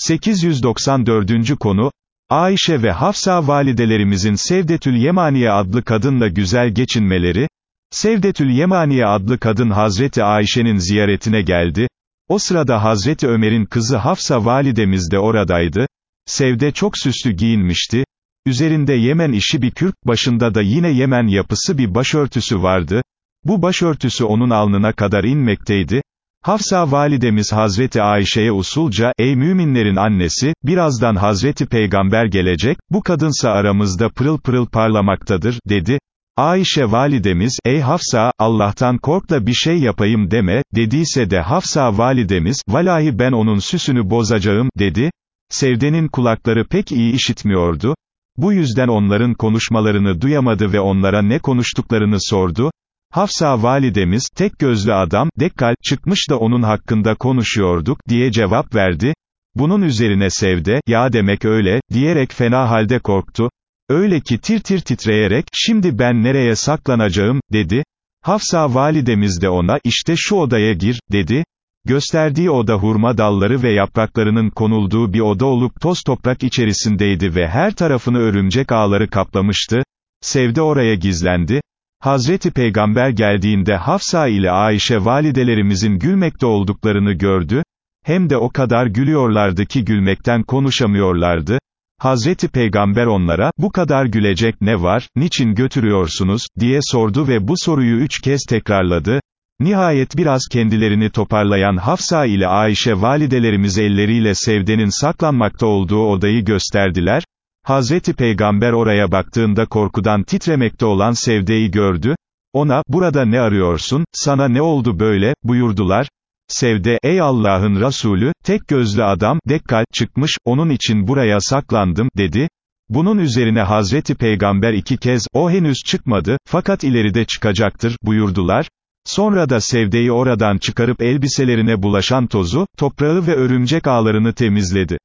894. konu, Ayşe ve Hafsa validelerimizin Sevdetül Yemaniye adlı kadınla güzel geçinmeleri, Sevdetül Yemaniye adlı kadın Hazreti Ayşe'nin ziyaretine geldi, o sırada Hazreti Ömer'in kızı Hafsa validemiz de oradaydı, Sevde çok süslü giyinmişti, üzerinde Yemen işi bir kürk, başında da yine Yemen yapısı bir başörtüsü vardı, bu başörtüsü onun alnına kadar inmekteydi, Hafsa validemiz Hazreti Ayşe'ye usulca, ey müminlerin annesi, birazdan Hazreti Peygamber gelecek, bu kadınsa aramızda pırıl pırıl parlamaktadır, dedi. Ayşe validemiz, ey Hafsa, Allah'tan kork da bir şey yapayım deme, dediyse de Hafsa validemiz, valahi ben onun süsünü bozacağım, dedi. Sevdenin kulakları pek iyi işitmiyordu. Bu yüzden onların konuşmalarını duyamadı ve onlara ne konuştuklarını sordu. Hafsa validemiz, tek gözlü adam, Dekkal, çıkmış da onun hakkında konuşuyorduk, diye cevap verdi. Bunun üzerine Sevde, ya demek öyle, diyerek fena halde korktu. Öyle ki tir tir titreyerek, şimdi ben nereye saklanacağım, dedi. Hafsa validemiz de ona, işte şu odaya gir, dedi. Gösterdiği oda hurma dalları ve yapraklarının konulduğu bir oda olup toz toprak içerisindeydi ve her tarafını örümcek ağları kaplamıştı. Sevde oraya gizlendi. Hazreti Peygamber geldiğinde Hafsa ile Ayşe validelerimizin gülmekte olduklarını gördü, hem de o kadar gülüyorlardı ki gülmekten konuşamıyorlardı. Hazreti Peygamber onlara, bu kadar gülecek ne var, niçin götürüyorsunuz, diye sordu ve bu soruyu üç kez tekrarladı. Nihayet biraz kendilerini toparlayan Hafsa ile Ayşe validelerimiz elleriyle Sevde'nin saklanmakta olduğu odayı gösterdiler, Hazreti Peygamber oraya baktığında korkudan titremekte olan Sevde'yi gördü, ona, burada ne arıyorsun, sana ne oldu böyle, buyurdular, Sevde, ey Allah'ın Resulü, tek gözlü adam, Dekkal, çıkmış, onun için buraya saklandım, dedi, bunun üzerine Hazreti Peygamber iki kez, o henüz çıkmadı, fakat ileride çıkacaktır, buyurdular, sonra da Sevde'yi oradan çıkarıp elbiselerine bulaşan tozu, toprağı ve örümcek ağlarını temizledi.